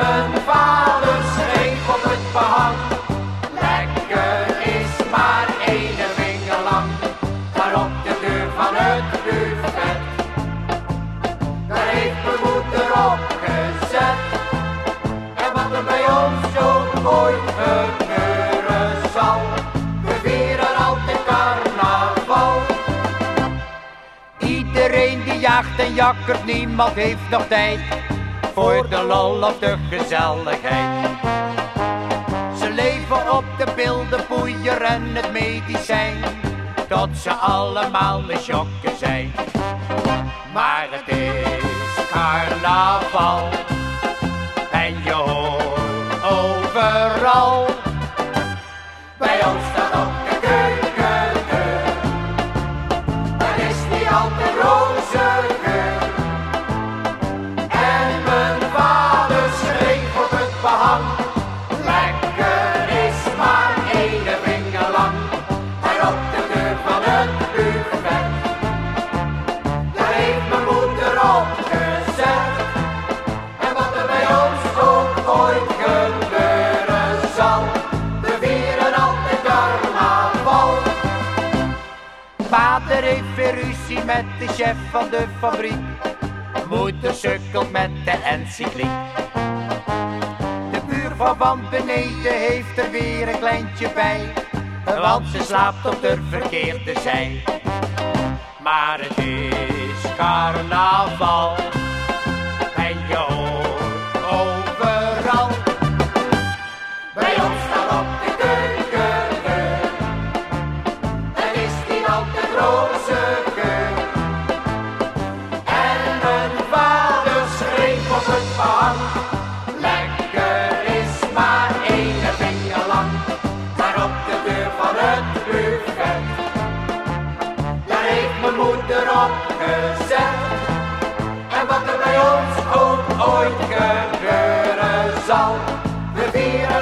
mijn vader schreef op het behang. Lekker is maar één winkel lang. Daar op de deur van het buffet. Daar heeft mijn moeder op gezet. En wat er bij ons zo ooit gebeuren zal. We vieren altijd carnaval. Iedereen die jaagt en jakkert, niemand heeft nog tijd voor de lol of de gezelligheid. Ze leven op de bildenpoeier en het medicijn, tot ze allemaal misjokken zijn. Maar het is carnaval en je hoort overal. Bij ons staat op de keukendeur, er is niet altijd roze Vader heeft weer ruzie met de chef van de fabriek. Moeder sukkelt met de encycliek. De buurvrouw van beneden heeft er weer een kleintje bij. Want ze slaapt op de verkeerde zij. Maar het is carnaval roze. En mijn vader schreef op het behang, lekker is maar één vinger lang. Daarop de deur van het buffet, daar heeft mijn moeder op gezet. En wat er bij ons ook ooit gebeuren zal, we vieren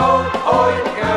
old oil can.